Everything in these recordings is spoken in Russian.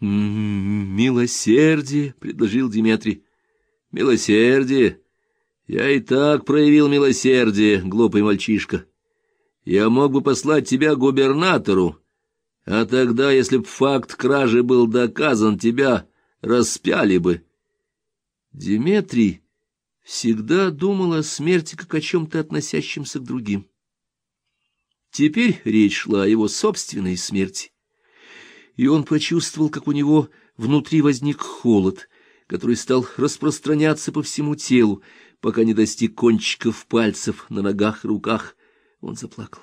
«Милосердие», — предложил Диметрий. «Милосердие? Я и так проявил милосердие, глупый мальчишка. Я мог бы послать тебя губернатору, а тогда, если б факт кражи был доказан, тебя распяли бы». Диметрий всегда думал о смерти как о чем-то относящемся к другим. Теперь речь шла о его собственной смерти и он почувствовал, как у него внутри возник холод, который стал распространяться по всему телу, пока не достиг кончиков пальцев на ногах и руках. Он заплакал.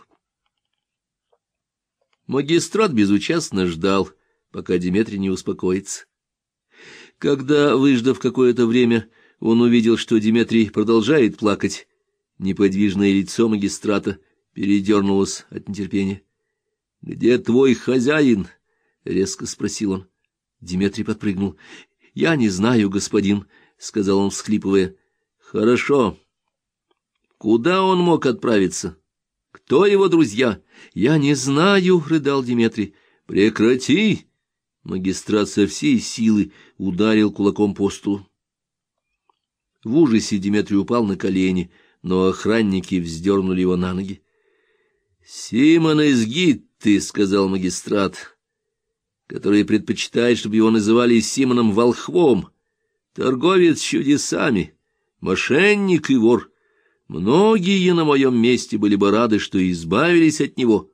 Магистрат безучастно ждал, пока Диметрий не успокоится. Когда, выждав какое-то время, он увидел, что Диметрий продолжает плакать, неподвижное лицо магистрата передернулось от нетерпения. — Где твой хозяин? — резко спросил он. Диметрий подпрыгнул. — Я не знаю, господин, — сказал он, всхлипывая. — Хорошо. Куда он мог отправиться? Кто его друзья? — Я не знаю, — рыдал Диметрий. — Прекрати! Магистрат со всей силы ударил кулаком по столу. В ужасе Диметрий упал на колени, но охранники вздернули его на ноги. — Симон из Гитты, — сказал магистрат, — который предпочитает, чтобы его называли Симоном Волхвом, торговец чудесами, мошенник и вор. Многие на моем месте были бы рады, что избавились от него.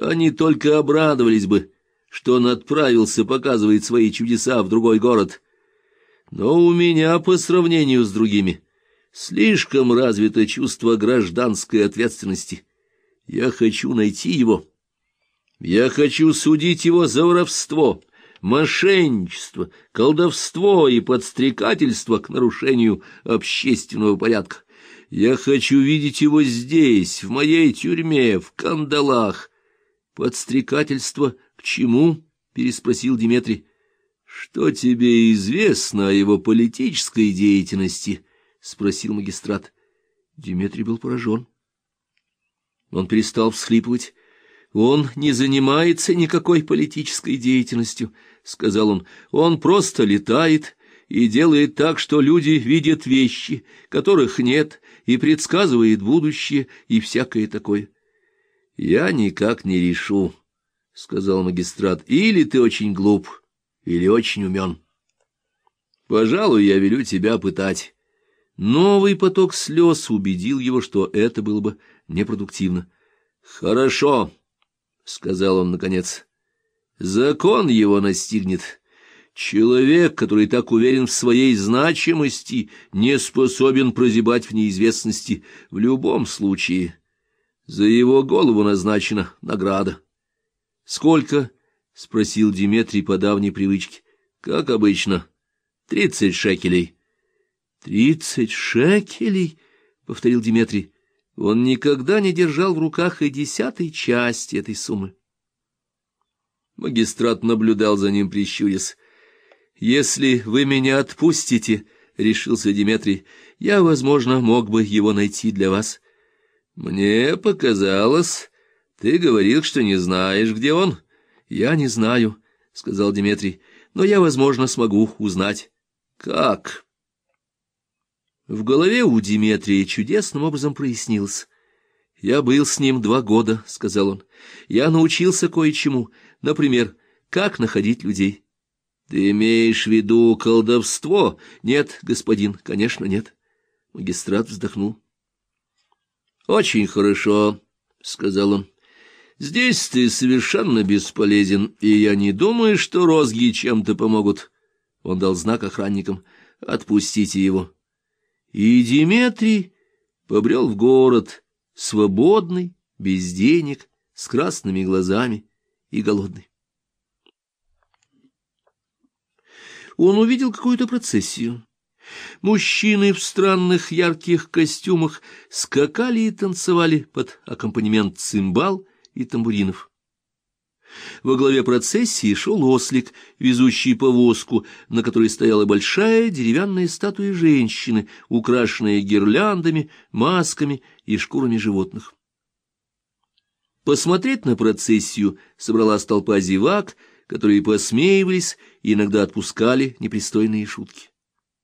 Они только обрадовались бы, что он отправился показывать свои чудеса в другой город. Но у меня, по сравнению с другими, слишком развито чувство гражданской ответственности. Я хочу найти его» Я хочу судить его за воровство, мошенничество, колдовство и подстрекательство к нарушению общественного порядка. Я хочу видеть его здесь, в моей тюрьме, в кандалах. Подстрекательство к чему? переспросил Дмитрий. Что тебе известно о его политической деятельности? спросил магистрат. Дмитрий был поражен. Он перестал всхлипывать он не занимается никакой политической деятельностью, — сказал он. Он просто летает и делает так, что люди видят вещи, которых нет, и предсказывает будущее и всякое такое. — Я никак не решу, — сказал магистрат. — Или ты очень глуп, или очень умен. Пожалуй, я велю тебя пытать. Новый поток слез убедил его, что это было бы непродуктивно. — Хорошо, — сказал он наконец. «Закон его настигнет. Человек, который так уверен в своей значимости, не способен прозябать в неизвестности в любом случае. За его голову назначена награда». «Сколько?» — спросил Диметрий по давней привычке. «Как обычно. Тридцать шекелей». «Тридцать шекелей?» — повторил Диметрий. Он никогда не держал в руках и десятой части этой суммы. Магистрат наблюдал за ним, прищурясь. «Если вы меня отпустите, — решился Диметрий, — я, возможно, мог бы его найти для вас». «Мне показалось, ты говорил, что не знаешь, где он». «Я не знаю», — сказал Диметрий, — «но я, возможно, смогу узнать». «Как?» В голове у Диметрия чудесным образом прояснилось. «Я был с ним два года», — сказал он. «Я научился кое-чему. Например, как находить людей». «Ты имеешь в виду колдовство?» «Нет, господин, конечно, нет». Магистрат вздохнул. «Очень хорошо», — сказал он. «Здесь ты совершенно бесполезен, и я не думаю, что розги чем-то помогут». Он дал знак охранникам. «Отпустите его». И Диметрий побрел в город, свободный, без денег, с красными глазами и голодный. Он увидел какую-то процессию. Мужчины в странных ярких костюмах скакали и танцевали под аккомпанемент цимбал и тамбуринов. Во главе процессии шел ослик, везущий повозку, на которой стояла большая деревянная статуя женщины, украшенная гирляндами, масками и шкурами животных. Посмотреть на процессию собралась толпа зевак, которые посмеивались и иногда отпускали непристойные шутки.